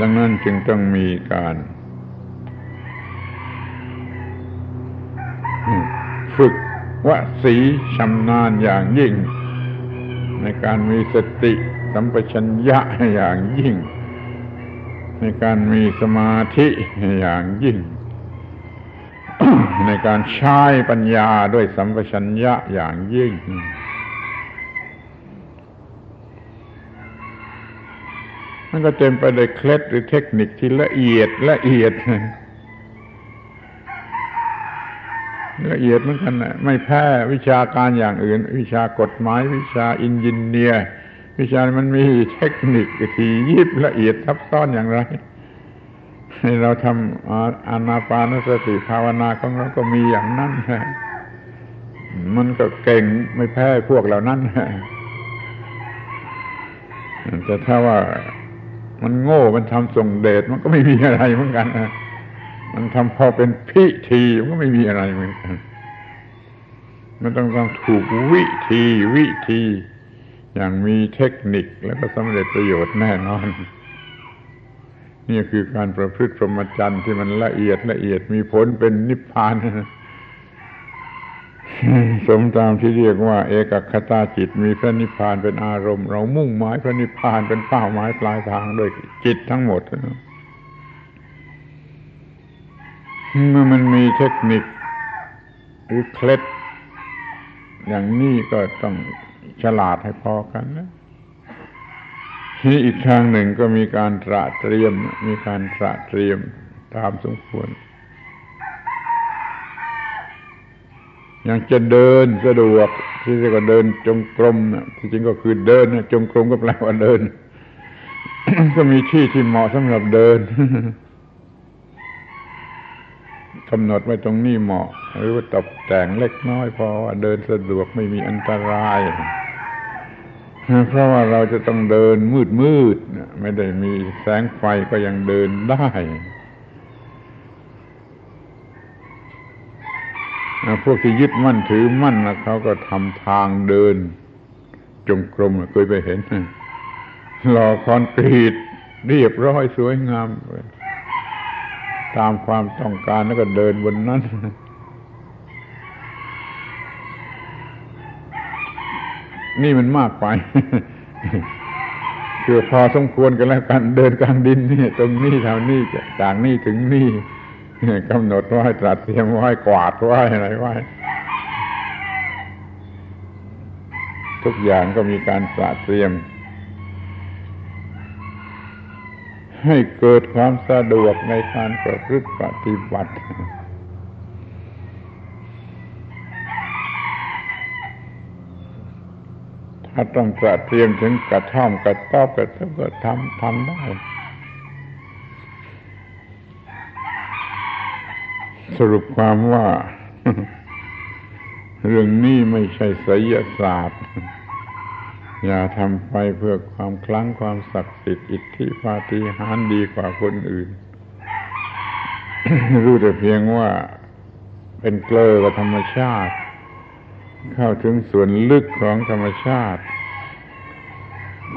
ดังนั้นจึงต้องมีการ ฝึกวสีชำนาญอย่างยิ่ง ในการมีสติสัมปชัญญะอย่างยิ่ง ในการมีสมาธิอย่างยิ่ง ในการใช้ปัญญาด้วยสัมปชัญญะอย่างยิ่งมันก็เต็มไปด้วยเคล็ดหรือเทคนิคที่ละเอียดละเอียด ละเอียดเหมือนกันนะไม่แพ้วิชาการอย่างอื่น วิชากฎหมาย วิชาอินจิเนียร์วิชามันมีเทคนิคที่ยิบละเอียดซับซ้อนอย่างไรให้เราทำอานาปานสติภาวนาของเราก็มีอย่างนั้นมันก็เก่งไม่แพ้พวกเหล่านั้นแต่ถ้าว่ามันโง่มันทำส่งเดชมันก็ไม่มีอะไรเหมือนกัน มันทำพอเป็นพิธีมันก็ไม่มีอะไรเหมือนกันมันต้องต้องถูกวิธีวิธี อย่างมีเทคนิคแล้วก็สำเร็จประโยชน์แน่นอน นี่คือการประพฤติพรหมจรรย์ที่มันละเอียดละเอียดมีผลเป็นนิพพานสมตามที่เรียกว่า เอกคตาจิตมีพระนิพพานเป็นอารมณ์ เรามุ่งหมายพระนิพพานเป็นเป้าหมายปลายทางโดยจิตทั้งหมด เมื่อมันมีเทคนิคหรือเคล็ด อย่างนี้ก็ต้องฉลาดให้พอกันนะนี่อีกทางหนึ่งก็มีการตระเตรียม มีการตระเตรียมตามสมควร อย่างจะเดินสะดวกที่เรียกว่าเดินจงกรมนะที่จริงก็คือเดินนะจงกรมก็แปลว่าเดิน ก็มีที่ที่เหมาะสำหรับเดิน กำหนดไว้ตรงนี้เหมาะ หรือว่าตกแต่งเล็กน้อยพอเดินสะดวกไม่มีอันตราย เพราะว่าเราจะต้องเดินมืดมืดไม่ได้มีแสงไฟก็ยังเดินได้พวกที่ยึดมั่นถือมั่นนะเขาก็ทำทางเดิน จงกรมเคยไปเห็นหล่อคอนกรีตเรียบร้อยสวยงาม ตามความต้องการแล้วก็เดินบนนั้น นี่มันมากไปคือพอสมควรกันแล้วกันเดินกลางดินนี่ตรงนี้เท่านี้จากนี่ถึงนี่กำหนดไว้ตรัสเตรียมไว้กวาดไว้อะไรไว้ทุกอย่างก็มีการตรัสเตรียม ให้เกิดความสะดวกในการประพฤติปฏิบัติ ถ้าต้องกระเตรียมถึงกระท่อมกระต๊อบกระเทก็ทำทำได้ สรุปความว่า เรื่องนี้ไม่ใช่ไสยศาสตร์ อย่าทำไปเพื่อความคลั้งความศักดิ์สิทธิ์อิทธิปาฏิหาริย์ดีกว่าคนอื่น รู้แต่เพียงว่าเป็นเกลือกับธรรมชาติ เข้าถึงส่วนลึกของธรรมชาติ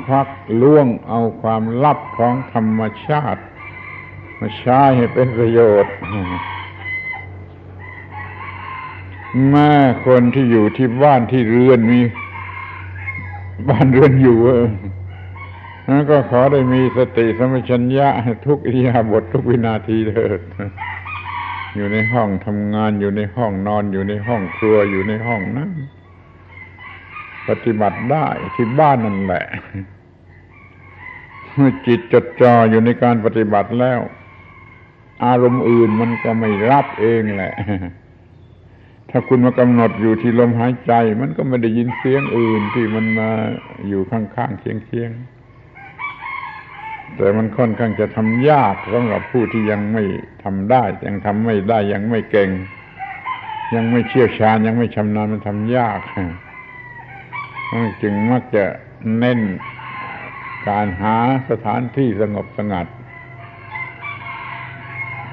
ควักล่วงเอาความลับของธรรมชาติ มาใช้ให้เป็นประโยชน์แม่คนที่อยู่ที่บ้านที่เรือนมี บ้านเรือนอยู่นั้นก็ขอได้มีสติสมัชัญญะทุกอิยาบททุกวินาทีเถิดอยู่ในห้องทำงานอยู่ในห้องนอนอยู่ในห้องครัวอยู่ในห้องนั่งปฏิบัติได้ที่บ้านนั่นแหละ เมื่อจิตจดจ่ออยู่ในการปฏิบัติแล้ว อารมณ์อื่นมันก็ไม่รับเองแหละ ถ้าคุณมากำหนดอยู่ที่ลมหายใจ มันก็ไม่ได้ยินเสียงอื่นที่มันมาอยู่ข้างๆเคียงๆแต่มันค่อนข้างจะทำยากสำหรับผู้ที่ยังไม่ทำได้ ยังทำไม่ได้ยังไม่เก่ง ยังไม่เชี่ยวชาญยังไม่ชำนาญมันทำยากจึงมักจะเน้นการหาสถานที่สงบสงัด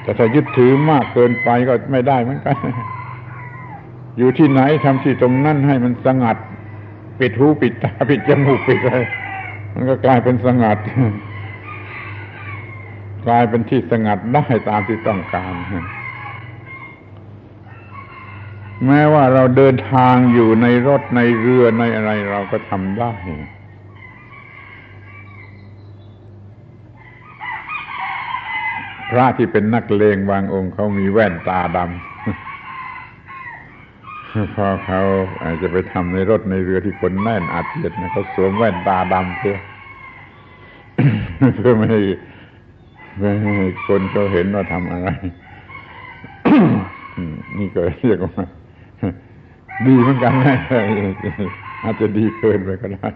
แต่ถ้ายึดถือมากเกินไปก็ไม่ได้เหมือนกัน อยู่ที่ไหนทำที่ตรงนั้นให้มันสงัด ปิดหูปิดตาปิดจมูกปิดอะไรมันก็กลายเป็นสงัด กลายเป็นที่สงัดได้ตามที่ต้องการแม้ว่าเราเดินทางอยู่ในรถในเรือในอะไรเราก็ทำได้พระที่เป็นนักเลงบางองค์เขามีแว่นตาดำ พอเขาอาจจะไปทำในรถในเรือที่คนแน่นอาเจียดนะเขาสวมแว่นตาดำเพื่อเพื่อไม่ให้ไม่ให้คนเขาเห็นว่าทำอะไรนี่ก็เรียกว่าดีเหมือนกันนะอาจจะดีเกินไปก็ได้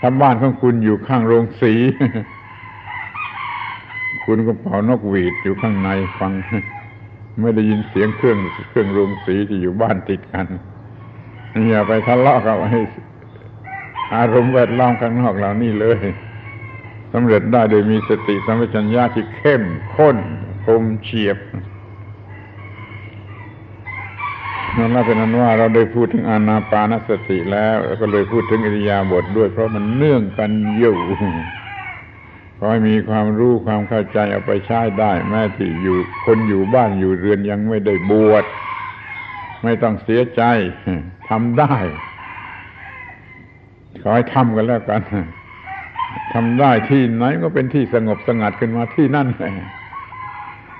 ถ้าบ้านของคุณอยู่ข้างโรงสี คุณก็เป่านกหวีดอยู่ข้างในฟัง ไม่ได้ยินเสียงเครื่องเครื่องโรงสีที่อยู่บ้านติดกันอย่าไปทะเลาะกับให้อารมณ์แวดล้อมข้างนอกเหล่านี้เลยสำเร็จได้โดยมีสติสัมปชัญญะที่เข้มข้นคมเฉียบนั่นเป็นนั้นว่าเราได้พูดถึงอานาปานสติแล้ว ก็เลยพูดถึงอิริยาบถด้วย เพราะมันเนื่องกันอยู่ ขอให้มีความรู้ความเข้าใจเอาไปใช้ได้ แม้ที่อยู่คนอยู่บ้านอยู่เรือนยังไม่ได้บวชไม่ต้องเสียใจทำได้ ขอให้ทำกันแล้วกันทำได้ที่ไหนก็เป็นที่สงบสงัดขึ้นมาที่นั่น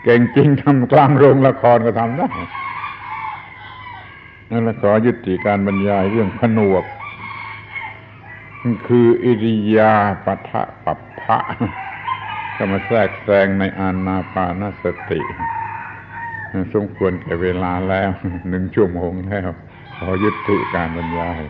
เก่งจริงทำกลางโรงละครก็ทำได้นั่นและขอยุติการบรรยายเรื่องผนวก คืออิริยาปะทะปัป พระก็มาแทรกแซงในอานาปานสติสมควรแก่เวลาแล้วหนึ่งชั่วโมงแล้ว ขอยุติการบรรยาย